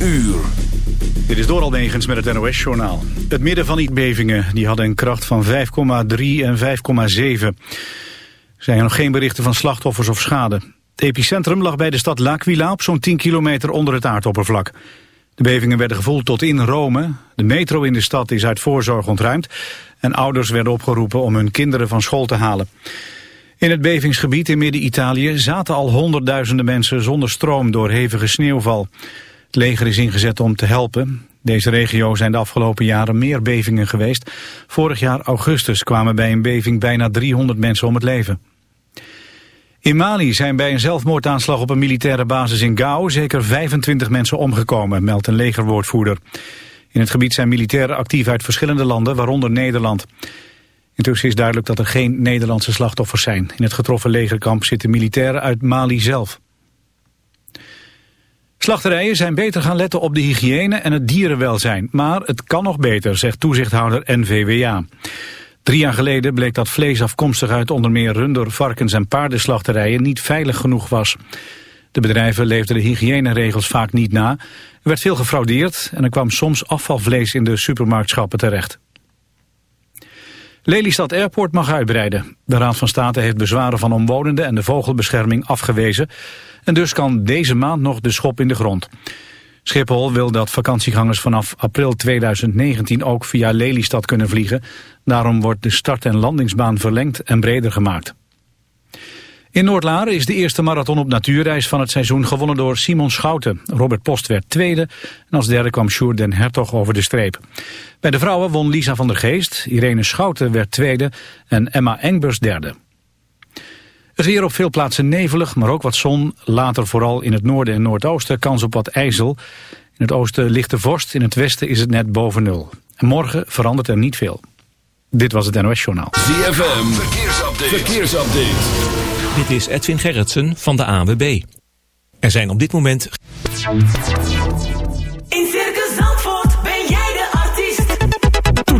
uur. Dit is door negens met het NOS-journaal. Het midden van bevingen die hadden een kracht van 5,3 en 5,7. Er zijn nog geen berichten van slachtoffers of schade. Het epicentrum lag bij de stad L'Aquila op zo'n 10 kilometer onder het aardoppervlak. De bevingen werden gevoeld tot in Rome. De metro in de stad is uit voorzorg ontruimd. En ouders werden opgeroepen om hun kinderen van school te halen. In het bevingsgebied in Midden-Italië zaten al honderdduizenden mensen zonder stroom door hevige sneeuwval. Leger is ingezet om te helpen. Deze regio zijn de afgelopen jaren meer bevingen geweest. Vorig jaar augustus kwamen bij een beving bijna 300 mensen om het leven. In Mali zijn bij een zelfmoordaanslag op een militaire basis in Gao zeker 25 mensen omgekomen, meldt een legerwoordvoerder. In het gebied zijn militairen actief uit verschillende landen, waaronder Nederland. Intussen is duidelijk dat er geen Nederlandse slachtoffers zijn. In het getroffen legerkamp zitten militairen uit Mali zelf. Slachterijen zijn beter gaan letten op de hygiëne en het dierenwelzijn. Maar het kan nog beter, zegt toezichthouder NVWA. Drie jaar geleden bleek dat vlees afkomstig uit onder meer runder, varkens en paardenslachterijen niet veilig genoeg was. De bedrijven leefden de hygiëneregels vaak niet na. Er werd veel gefraudeerd en er kwam soms afvalvlees in de supermarktschappen terecht. Lelystad Airport mag uitbreiden. De Raad van State heeft bezwaren van omwonenden en de vogelbescherming afgewezen. En dus kan deze maand nog de schop in de grond. Schiphol wil dat vakantiegangers vanaf april 2019 ook via Lelystad kunnen vliegen. Daarom wordt de start- en landingsbaan verlengd en breder gemaakt. In Noordlaren is de eerste marathon op natuurreis van het seizoen gewonnen door Simon Schouten. Robert Post werd tweede en als derde kwam Sjoerd den Hertog over de streep. Bij de vrouwen won Lisa van der Geest, Irene Schouten werd tweede en Emma Engbers derde. Het weer op veel plaatsen nevelig, maar ook wat zon. Later vooral in het noorden en noordoosten kans op wat ijzel. In het oosten ligt de vorst, in het westen is het net boven nul. En morgen verandert er niet veel. Dit was het NOS Journaal. ZFM, verkeersupdate. verkeersupdate. Dit is Edwin Gerritsen van de AWB. Er zijn op dit moment...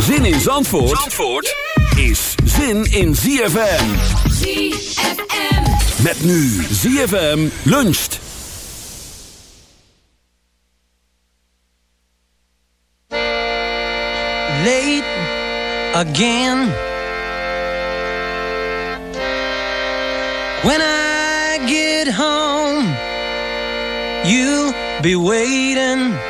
Zin in Zandvoort, Zandvoort is zin in ZFM. ZFM. Met nu ZFM luncht. late again. When I get home, you'll be waiting.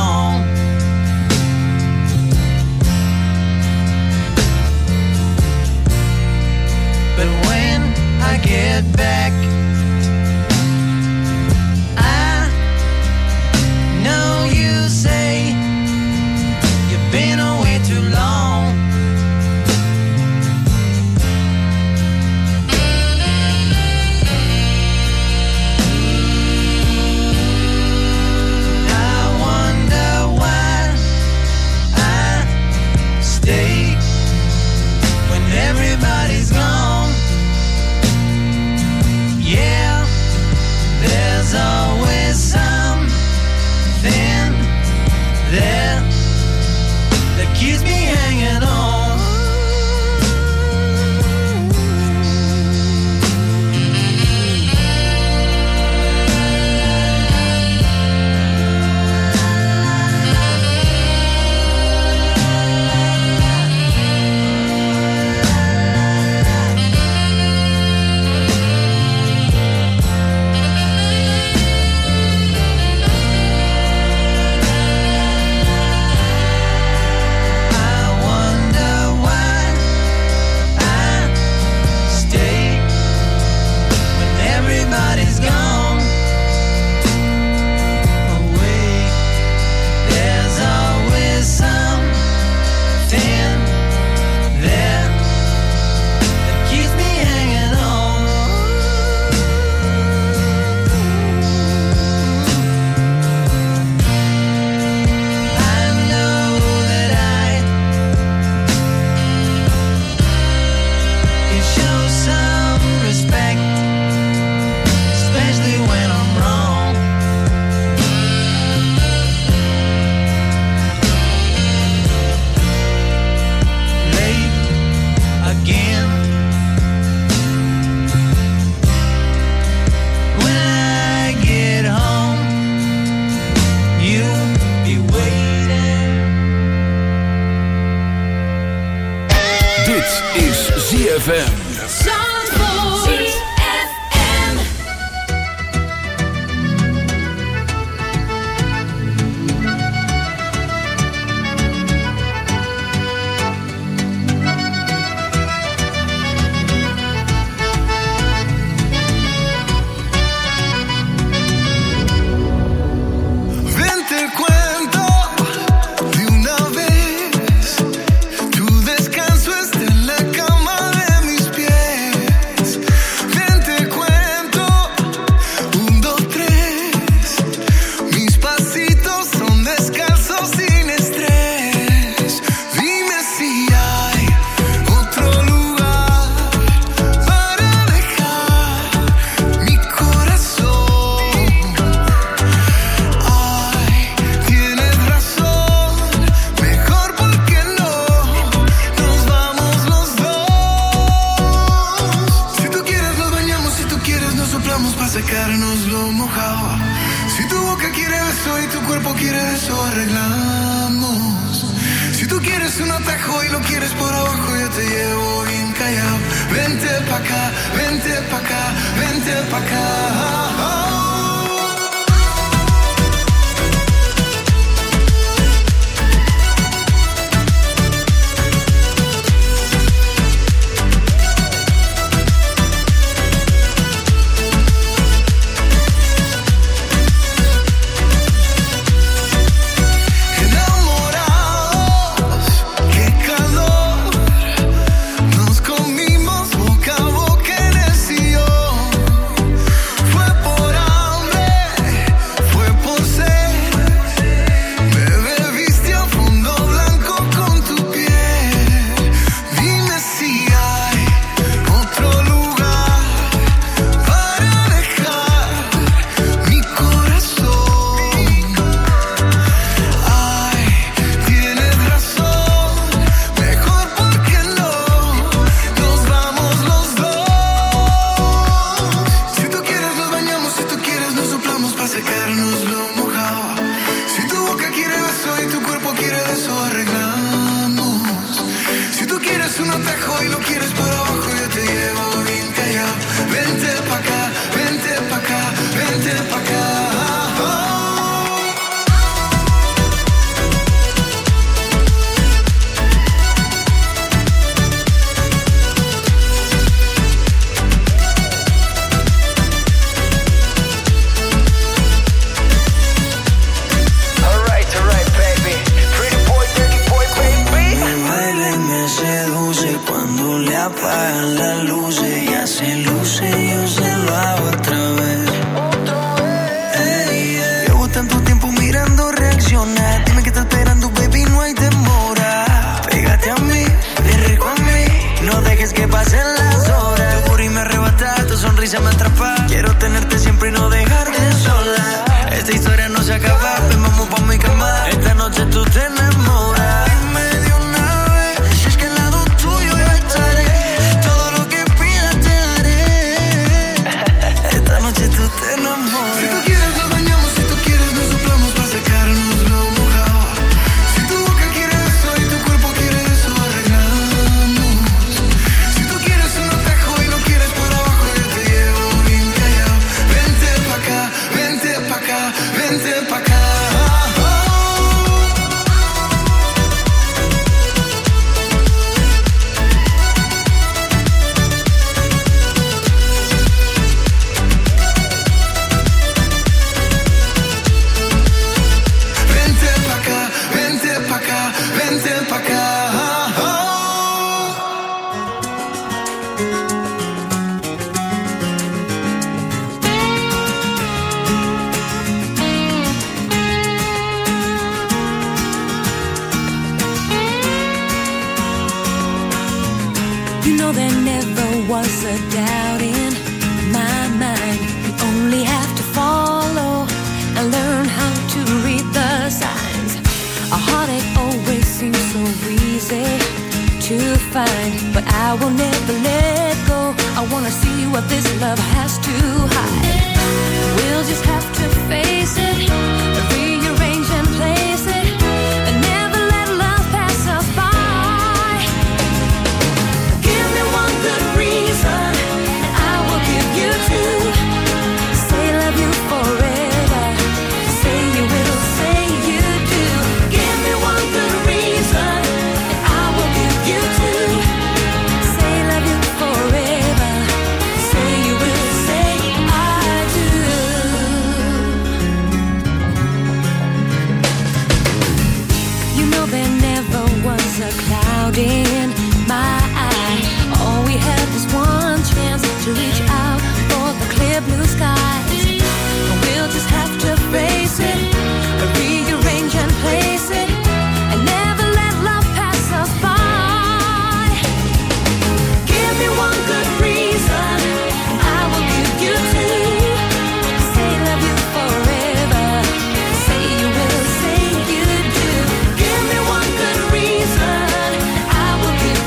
Get back,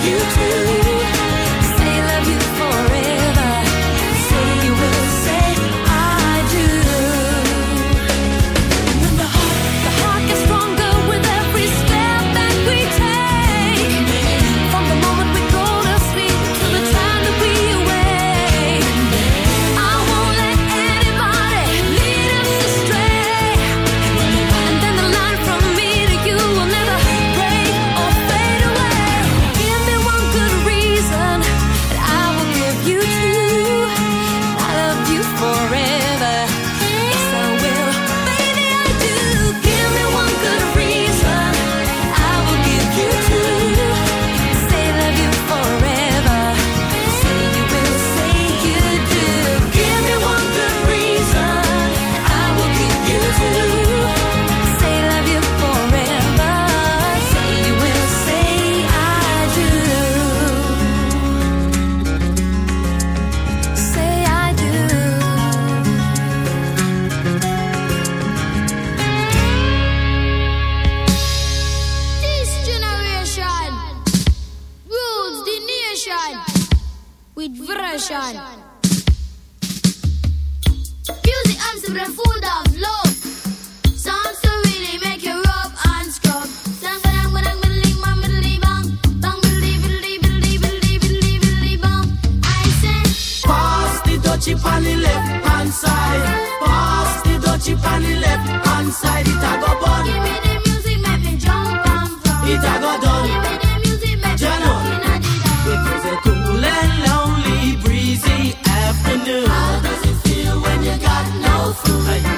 you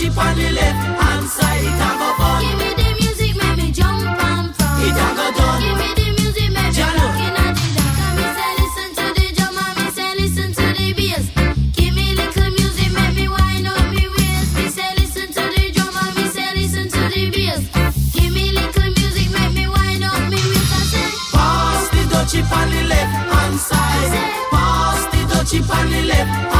dutchie on the left hand side. It a go bun. Give me the music, make me jump and from. It a go done. Give me the music, make me looking at the me say listen to the drum, and me say listen to the bass. Give me little music, make me wind up me waist. Me say listen to the drum, and me say listen to the bass. Give me little music, make me wind up me waist. I say. Pass the dutchie on the left hand side. Pass the dutchie on the left hand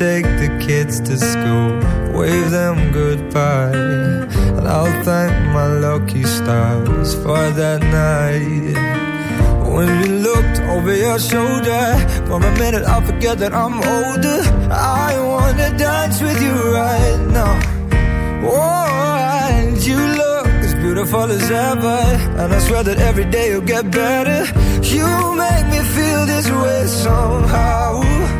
Take the kids to school, wave them goodbye. And I'll thank my lucky stars for that night. When we looked over your shoulder, for a minute I forget that I'm older. I wanna dance with you right now. Oh, and you look as beautiful as ever. And I swear that every day you'll get better. You make me feel this way somehow.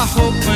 I hope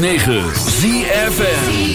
106.9 ZFN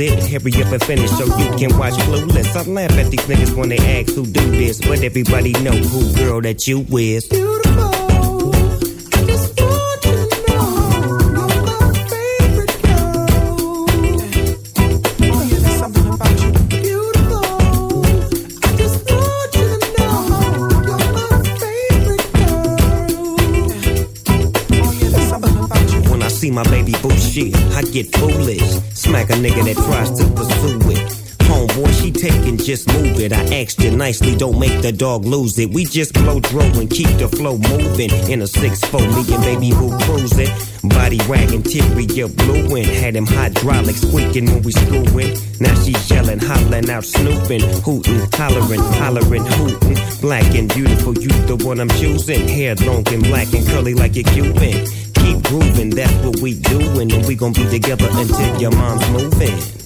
it. Hurry up and finish so you can watch Clueless. I laugh at these niggas when they ask who do this, but everybody know who girl that you is. When I see my baby boo shit, I get foolish. Just move it. I asked you nicely, don't make the dog lose it. We just blow throw and keep the flow moving. In a 6-4, me and baby boo cruising. Body wagging, teary, you blueing. Had him hydraulic squeaking when we screwing. Now she yelling, hollering out, snooping, hooting, hollering, hollering, hooting. Black and beautiful, you the one I'm choosing. Hair long and black and curly like a Cuban. Keep grooving, that's what we doing. And we gon' be together until your mom's moving.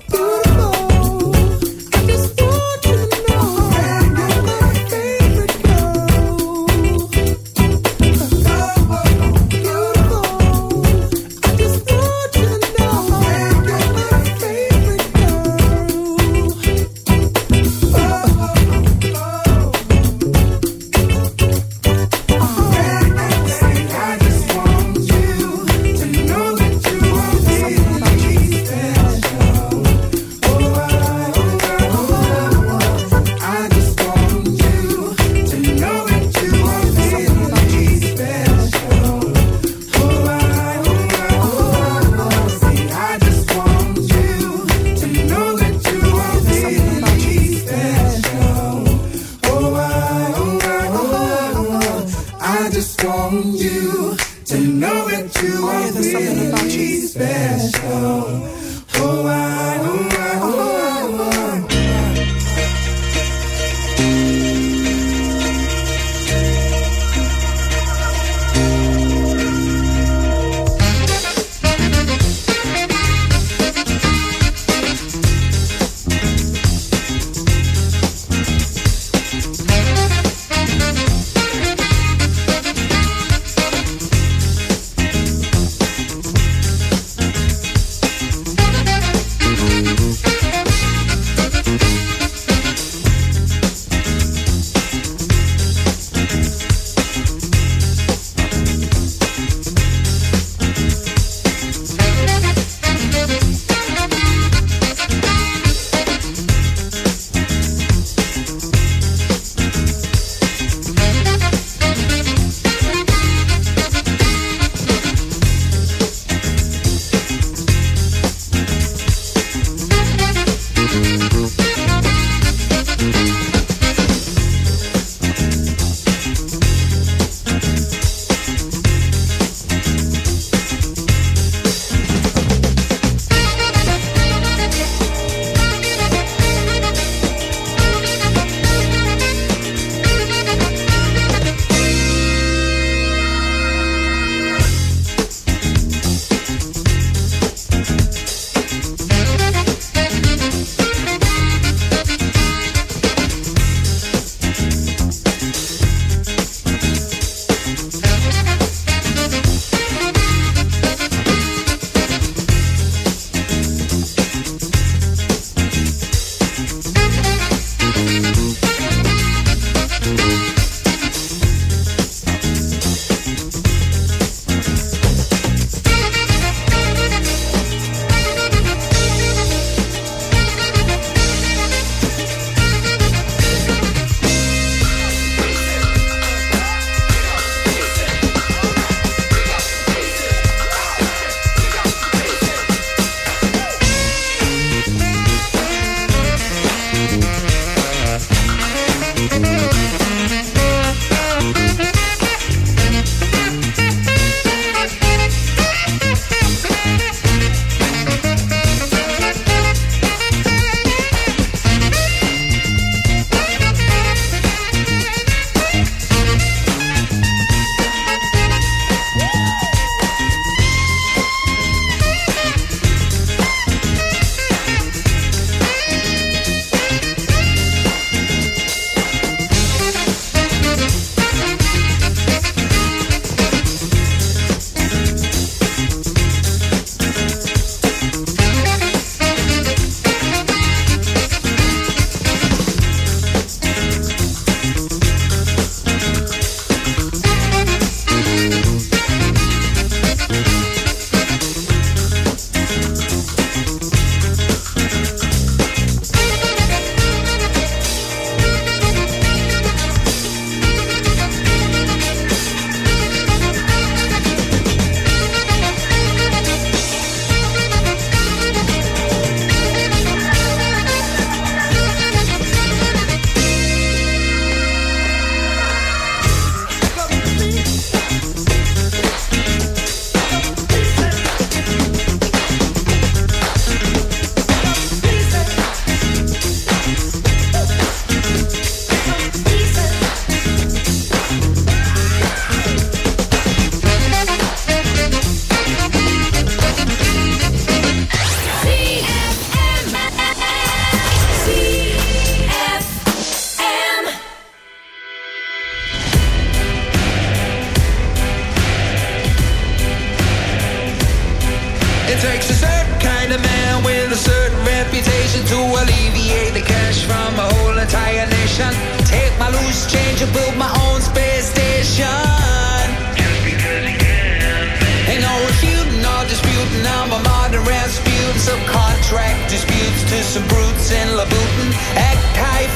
and Labutin. Act high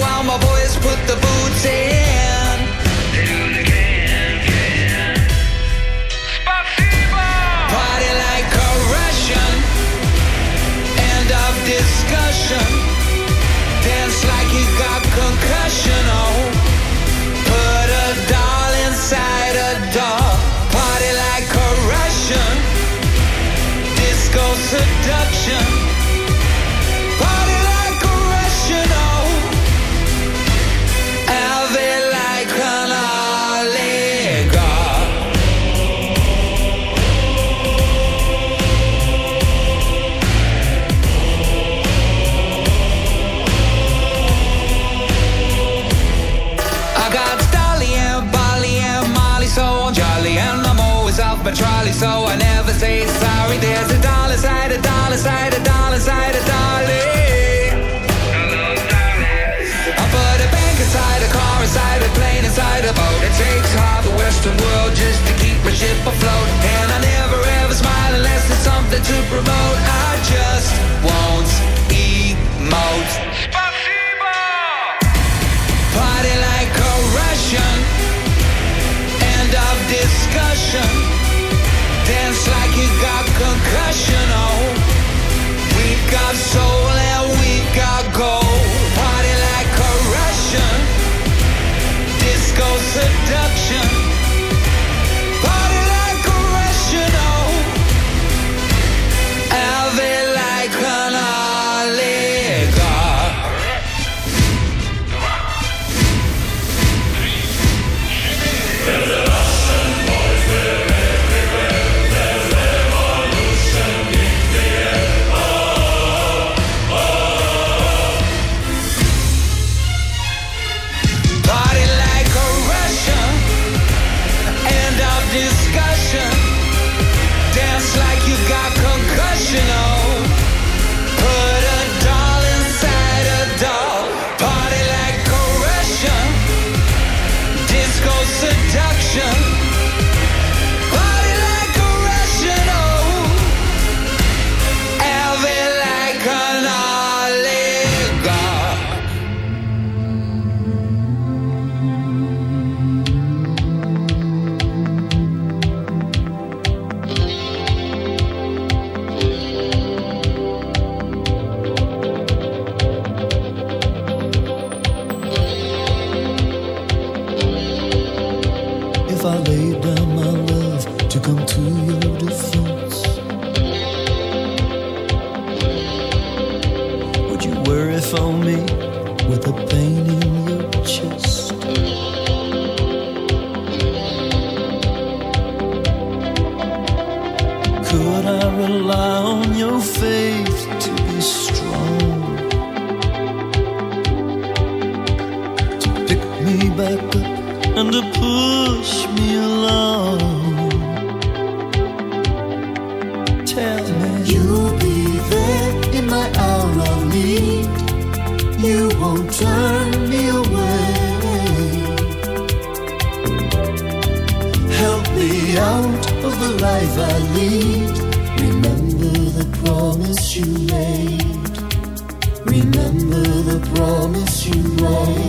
while my boys put the remote. I just won't emote. you made.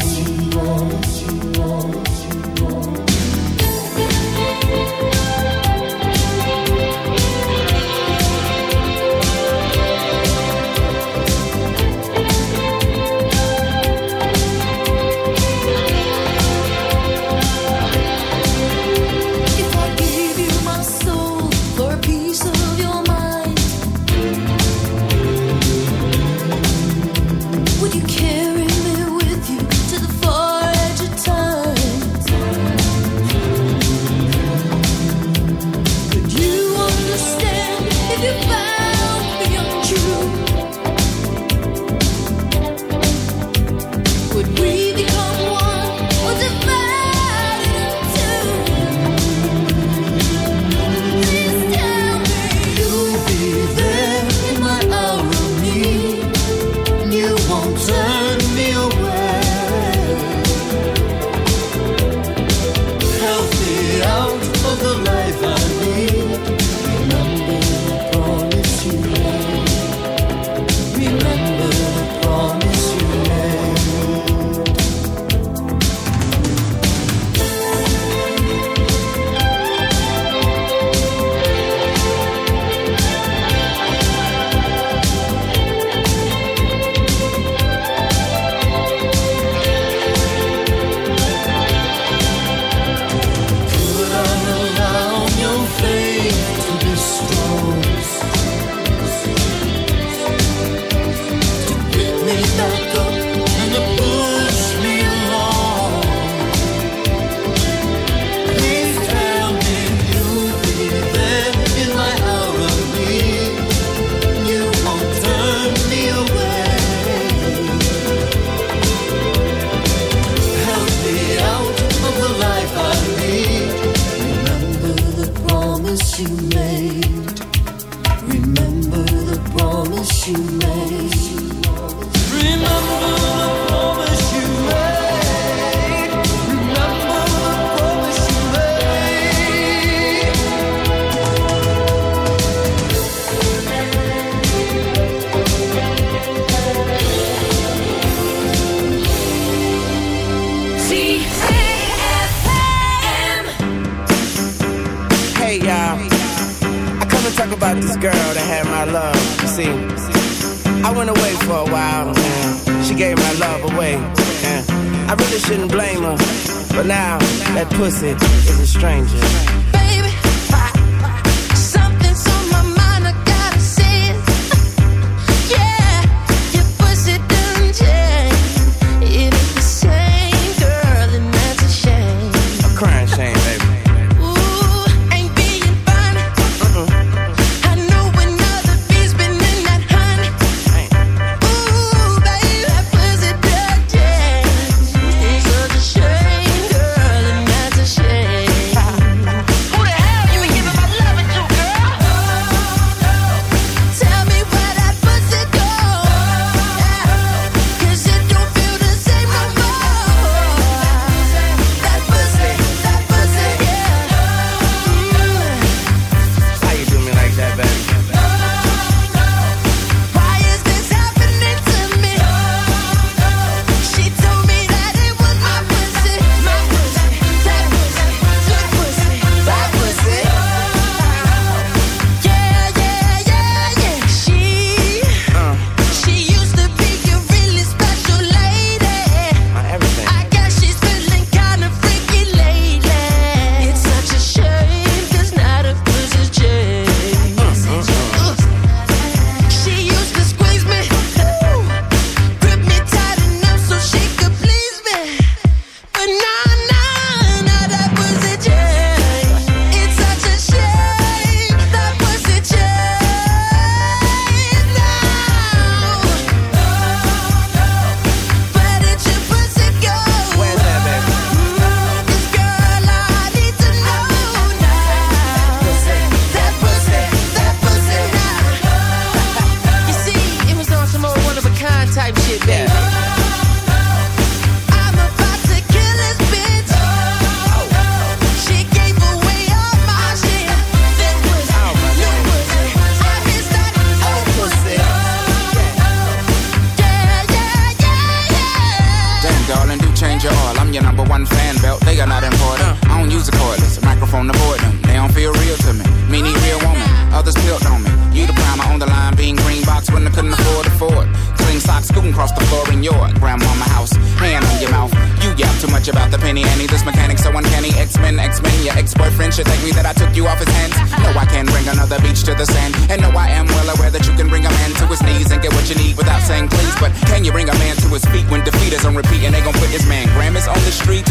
I am well aware that you can bring a man to his knees and get what you need without saying please. But can you bring a man to his feet when defeat is on repeat and they gon' put this man Grammys on the street?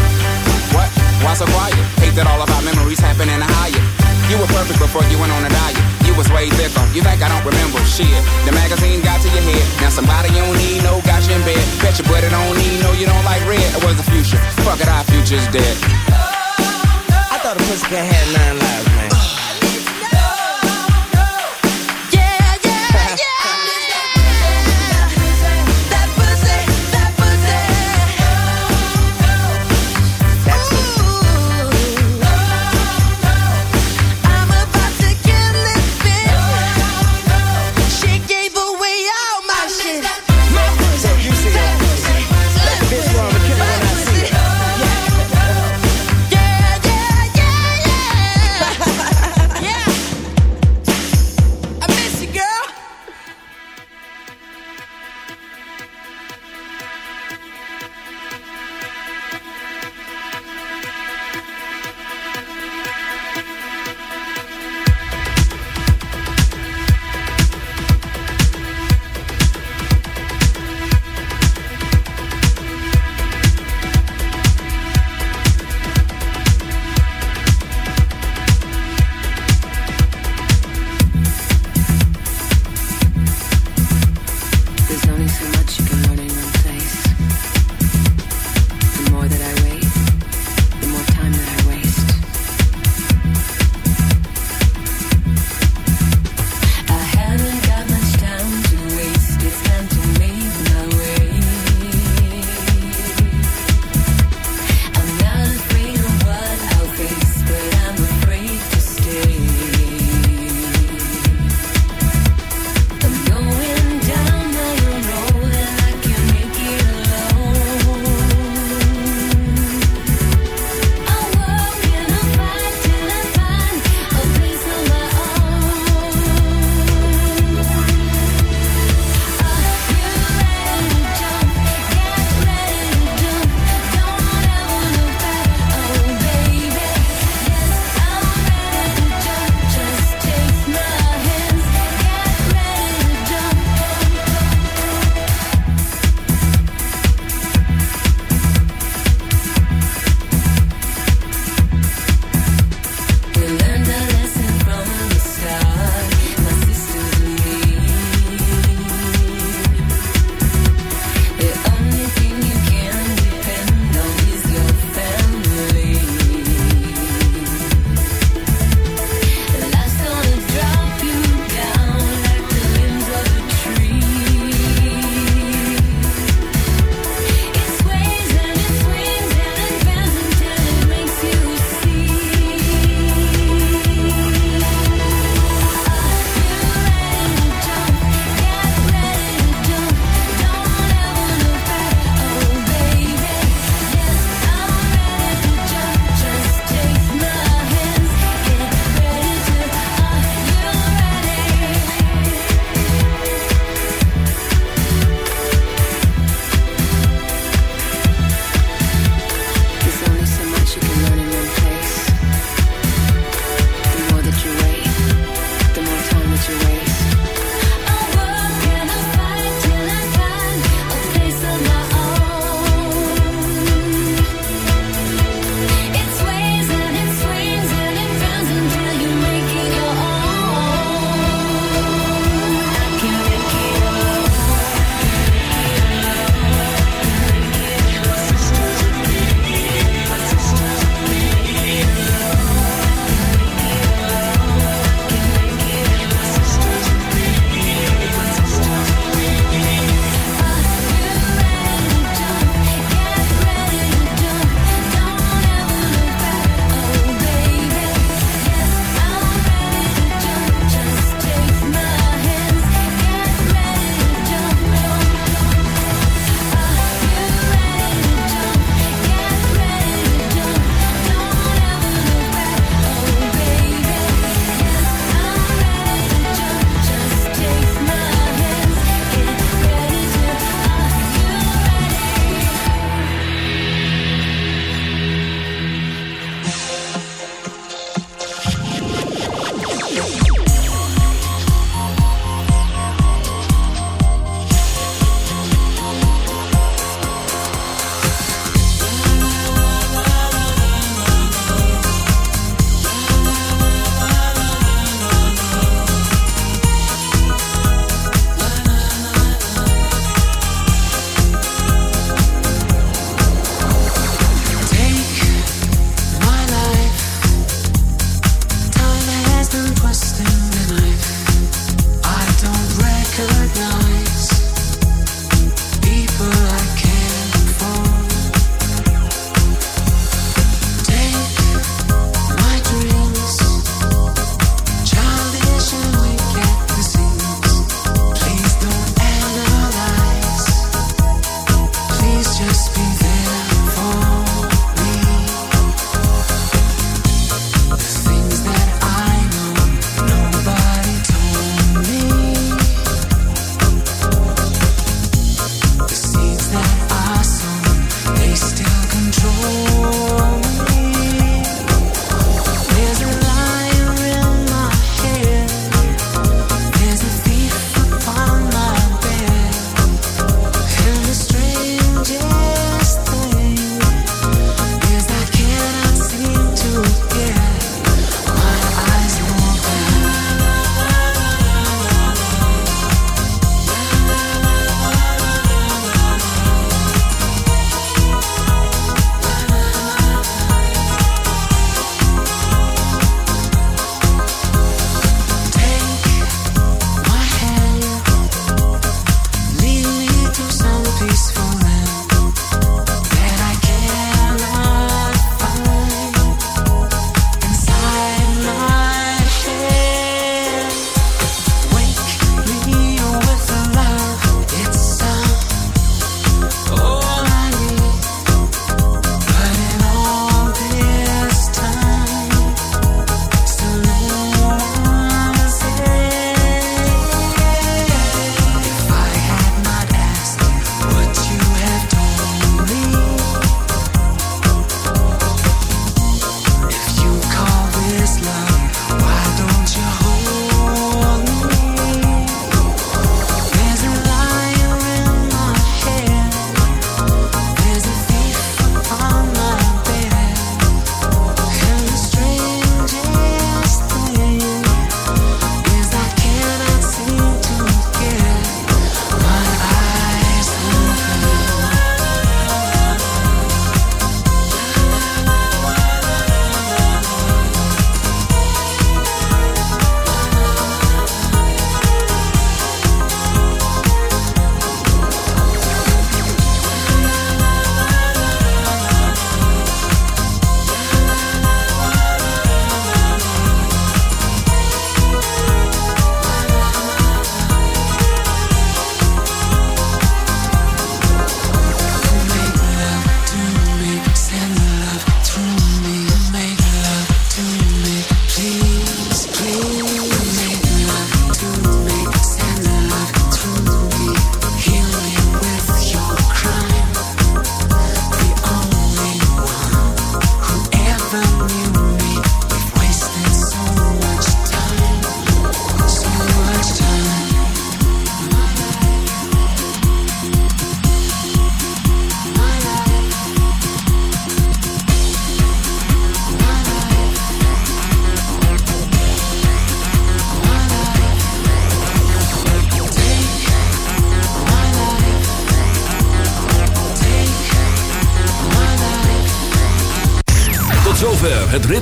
What? Why so quiet? Hate that all of our memories happen in a higher. You were perfect before you went on a diet. You was way thicker. You think I don't remember? Shit. The magazine got to your head. Now somebody you don't need, no, got you in bed. Bet your buddy don't need, no, you don't like red. It was the future. Fuck it, our future's dead. I thought a pussycat have nine lives.